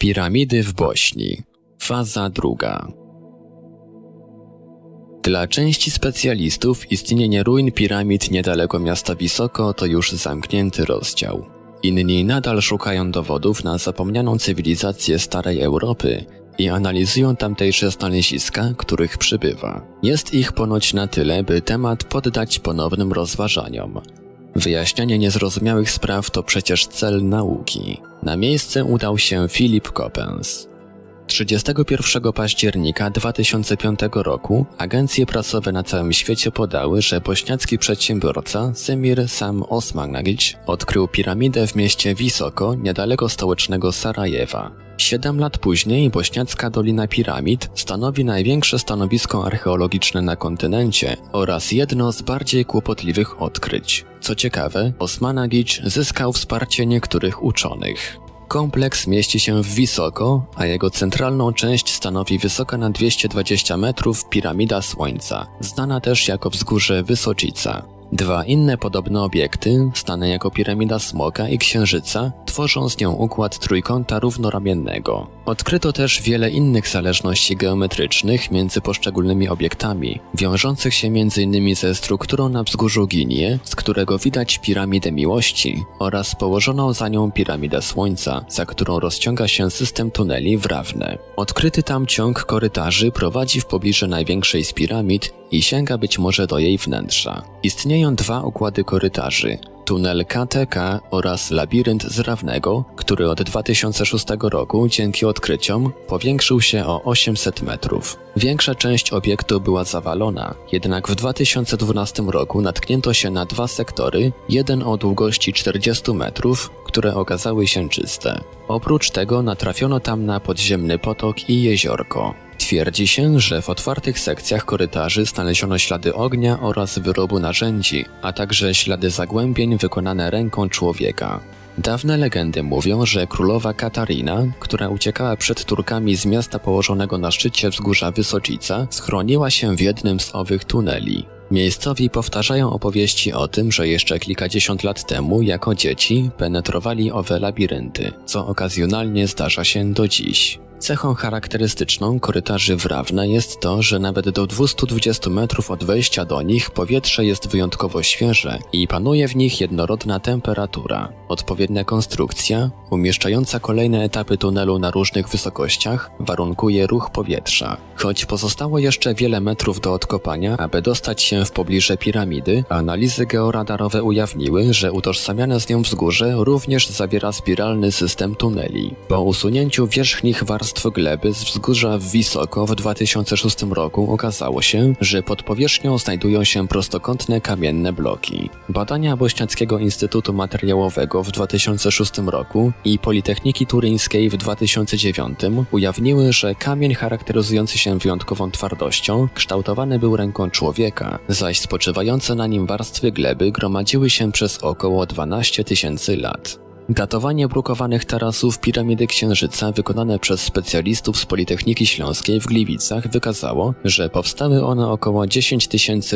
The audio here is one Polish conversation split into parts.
Piramidy w Bośni. Faza druga. Dla części specjalistów istnienie ruin piramid niedaleko miasta Wisoko to już zamknięty rozdział. Inni nadal szukają dowodów na zapomnianą cywilizację starej Europy i analizują tamtejsze znaleziska, których przybywa. Jest ich ponoć na tyle, by temat poddać ponownym rozważaniom. Wyjaśnianie niezrozumiałych spraw to przecież cel nauki. Na miejsce udał się Filip Coppens. 31 października 2005 roku agencje prasowe na całym świecie podały, że bośniacki przedsiębiorca Semir Sam Osmanagic odkrył piramidę w mieście Wisoko, niedaleko stołecznego Sarajewa. Siedem lat później bośniacka Dolina Piramid stanowi największe stanowisko archeologiczne na kontynencie oraz jedno z bardziej kłopotliwych odkryć. Co ciekawe, Osmanagic zyskał wsparcie niektórych uczonych. Kompleks mieści się w Wisoko, a jego centralną część stanowi wysoka na 220 metrów piramida Słońca, znana też jako wzgórze Wysocica. Dwa inne podobne obiekty, znane jako piramida Smoka i Księżyca, tworzą z nią układ trójkąta równoramiennego. Odkryto też wiele innych zależności geometrycznych między poszczególnymi obiektami, wiążących się m.in. ze strukturą na wzgórzu Ginie, z którego widać piramidę miłości, oraz położoną za nią piramidę Słońca, za którą rozciąga się system tuneli wrawne. Odkryty tam ciąg korytarzy prowadzi w pobliże największej z piramid i sięga być może do jej wnętrza. Istnieją dwa układy korytarzy, tunel KTK oraz labirynt zrawnego, który od 2006 roku dzięki odkryciom powiększył się o 800 metrów. Większa część obiektu była zawalona, jednak w 2012 roku natknięto się na dwa sektory, jeden o długości 40 metrów, które okazały się czyste. Oprócz tego natrafiono tam na podziemny potok i jeziorko. Twierdzi się, że w otwartych sekcjach korytarzy znaleziono ślady ognia oraz wyrobu narzędzi, a także ślady zagłębień wykonane ręką człowieka. Dawne legendy mówią, że królowa Katarina, która uciekała przed Turkami z miasta położonego na szczycie wzgórza Wysocica, schroniła się w jednym z owych tuneli. Miejscowi powtarzają opowieści o tym, że jeszcze kilkadziesiąt lat temu, jako dzieci, penetrowali owe labirynty, co okazjonalnie zdarza się do dziś. Cechą charakterystyczną korytarzy Wrawna jest to, że nawet do 220 metrów od wejścia do nich powietrze jest wyjątkowo świeże i panuje w nich jednorodna temperatura. Odpowiednia konstrukcja, umieszczająca kolejne etapy tunelu na różnych wysokościach, warunkuje ruch powietrza. Choć pozostało jeszcze wiele metrów do odkopania, aby dostać się w pobliże piramidy, analizy georadarowe ujawniły, że utożsamiane z nią wzgórze również zawiera spiralny system tuneli. Po usunięciu wierzchnich warstw warstw gleby z wzgórza Wisoko w 2006 roku okazało się, że pod powierzchnią znajdują się prostokątne kamienne bloki. Badania Bośniackiego Instytutu Materiałowego w 2006 roku i Politechniki Turyńskiej w 2009 ujawniły, że kamień charakteryzujący się wyjątkową twardością kształtowany był ręką człowieka, zaś spoczywające na nim warstwy gleby gromadziły się przez około 12 tysięcy lat. Datowanie brukowanych tarasów piramidy Księżyca wykonane przez specjalistów z Politechniki Śląskiej w Gliwicach wykazało, że powstały one około 10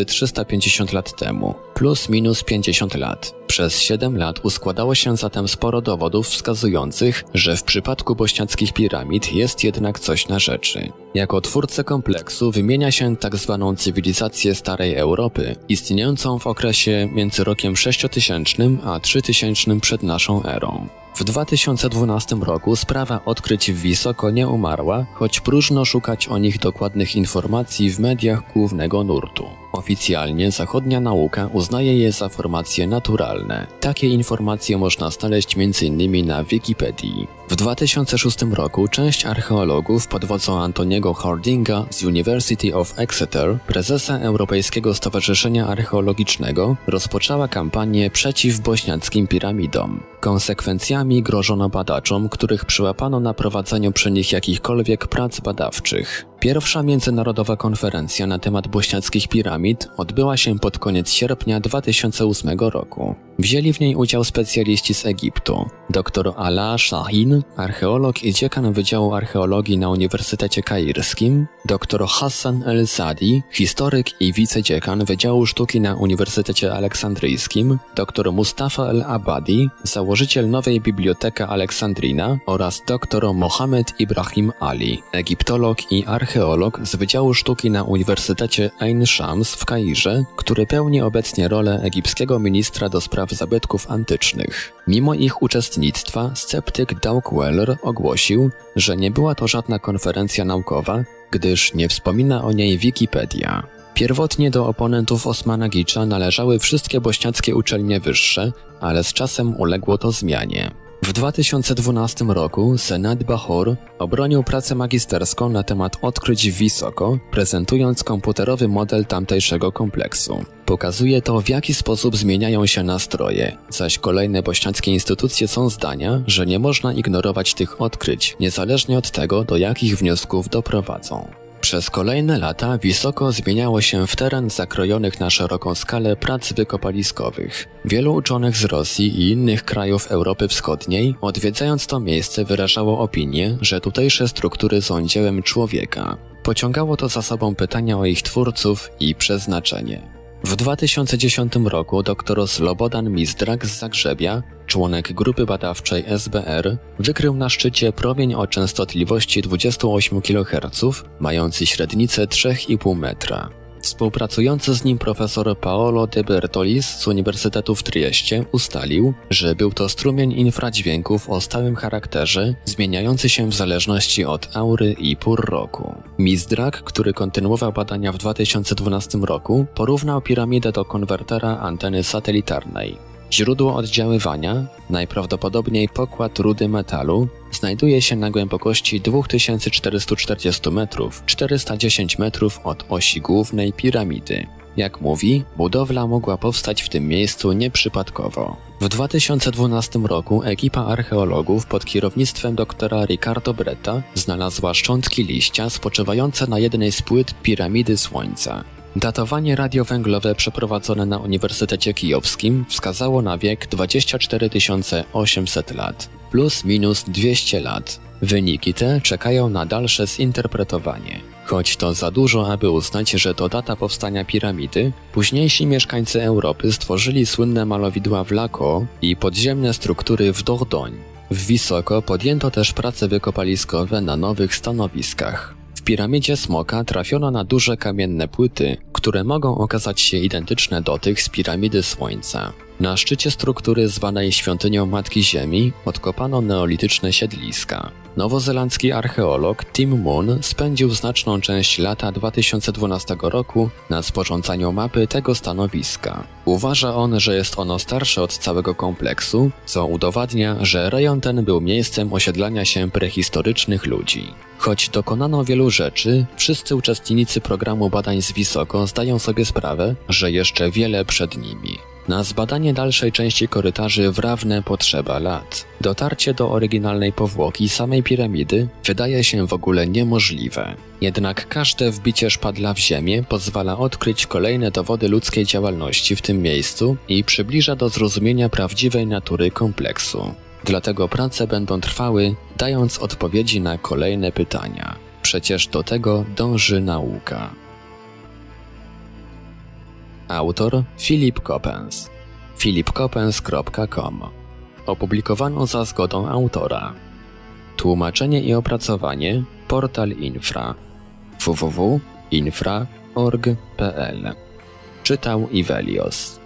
350 lat temu, plus minus 50 lat. Przez 7 lat uskładało się zatem sporo dowodów wskazujących, że w przypadku bośniackich piramid jest jednak coś na rzeczy. Jako twórcę kompleksu wymienia się tzw. Tak cywilizację Starej Europy, istniejącą w okresie między rokiem 6000 a 3000 przed naszą erą. W 2012 roku sprawa odkryć w Wisoko nie umarła, choć próżno szukać o nich dokładnych informacji w mediach głównego nurtu. Oficjalnie zachodnia nauka uznaje je za formacje naturalne. Takie informacje można znaleźć m.in. na Wikipedii. W 2006 roku część archeologów pod wodzą Antoniego Hardinga z University of Exeter, prezesa Europejskiego Stowarzyszenia Archeologicznego, rozpoczęła kampanię przeciw bośniackim piramidom. Konsekwencjami grożono badaczom, których przyłapano na prowadzeniu przy nich jakichkolwiek prac badawczych. Pierwsza międzynarodowa konferencja na temat bośniackich piramid piramid odbyła się pod koniec sierpnia 2008 roku. Wzięli w niej udział specjaliści z Egiptu, dr Ala Shahin, archeolog i dziekan Wydziału Archeologii na Uniwersytecie Kairskim, dr Hassan El-Zadi, historyk i wicedziekan Wydziału Sztuki na Uniwersytecie Aleksandryjskim, dr Mustafa El-Abadi, założyciel nowej Biblioteki Aleksandrina oraz dr Mohamed Ibrahim Ali, egiptolog i archeolog z Wydziału Sztuki na Uniwersytecie Ain Shams w Kairze, który pełni obecnie rolę egipskiego ministra do spraw zabytków antycznych. Mimo ich uczestnictwa, sceptyk Doug Weller ogłosił, że nie była to żadna konferencja naukowa, gdyż nie wspomina o niej Wikipedia. Pierwotnie do oponentów Osmana Gicza należały wszystkie bośniackie uczelnie wyższe, ale z czasem uległo to zmianie. W 2012 roku Senat Bahor obronił pracę magisterską na temat odkryć w Wisoko, prezentując komputerowy model tamtejszego kompleksu. Pokazuje to, w jaki sposób zmieniają się nastroje, zaś kolejne bośniackie instytucje są zdania, że nie można ignorować tych odkryć, niezależnie od tego, do jakich wniosków doprowadzą. Przez kolejne lata wysoko zmieniało się w teren zakrojonych na szeroką skalę prac wykopaliskowych. Wielu uczonych z Rosji i innych krajów Europy Wschodniej, odwiedzając to miejsce, wyrażało opinię, że tutejsze struktury są dziełem człowieka. Pociągało to za sobą pytania o ich twórców i przeznaczenie. W 2010 roku dr Slobodan Mizdrak z Zagrzebia, członek grupy badawczej SBR, wykrył na szczycie promień o częstotliwości 28 kHz, mający średnicę 3,5 metra. Współpracujący z nim profesor Paolo de Bertolis z Uniwersytetu w Trieste ustalił, że był to strumień infradźwięków o stałym charakterze, zmieniający się w zależności od aury i pór roku. Mizdrak, który kontynuował badania w 2012 roku, porównał piramidę do konwertera anteny satelitarnej. Źródło oddziaływania, najprawdopodobniej pokład rudy metalu, znajduje się na głębokości 2440 metrów, 410 metrów od osi głównej piramidy. Jak mówi, budowla mogła powstać w tym miejscu nieprzypadkowo. W 2012 roku ekipa archeologów pod kierownictwem doktora Ricardo Bretta znalazła szczątki liścia spoczywające na jednej z płyt piramidy Słońca. Datowanie radiowęglowe przeprowadzone na Uniwersytecie Kijowskim wskazało na wiek 24 800 lat, plus minus 200 lat. Wyniki te czekają na dalsze zinterpretowanie. Choć to za dużo, aby uznać, że to data powstania piramidy, późniejsi mieszkańcy Europy stworzyli słynne malowidła w Laco i podziemne struktury w Dordogne. W Wysoko podjęto też prace wykopaliskowe na nowych stanowiskach. Piramidzie Smoka trafiono na duże kamienne płyty, które mogą okazać się identyczne do tych z piramidy Słońca. Na szczycie struktury zwanej Świątynią Matki Ziemi odkopano neolityczne siedliska. Nowozelandzki archeolog Tim Moon spędził znaczną część lata 2012 roku na sporządzaniu mapy tego stanowiska. Uważa on, że jest ono starsze od całego kompleksu, co udowadnia, że rejon ten był miejscem osiedlania się prehistorycznych ludzi. Choć dokonano wielu rzeczy, wszyscy uczestnicy programu badań z Wysoko zdają sobie sprawę, że jeszcze wiele przed nimi. Na zbadanie dalszej części korytarzy wrawne potrzeba lat. Dotarcie do oryginalnej powłoki samej piramidy wydaje się w ogóle niemożliwe. Jednak każde wbicie szpadla w ziemię pozwala odkryć kolejne dowody ludzkiej działalności w tym miejscu i przybliża do zrozumienia prawdziwej natury kompleksu. Dlatego prace będą trwały, dając odpowiedzi na kolejne pytania. Przecież do tego dąży nauka. Autor Philip Coppens. philipcoppens.com Opublikowano za zgodą autora. Tłumaczenie i opracowanie Portal Infra www.infra.org.pl Czytał Ivelios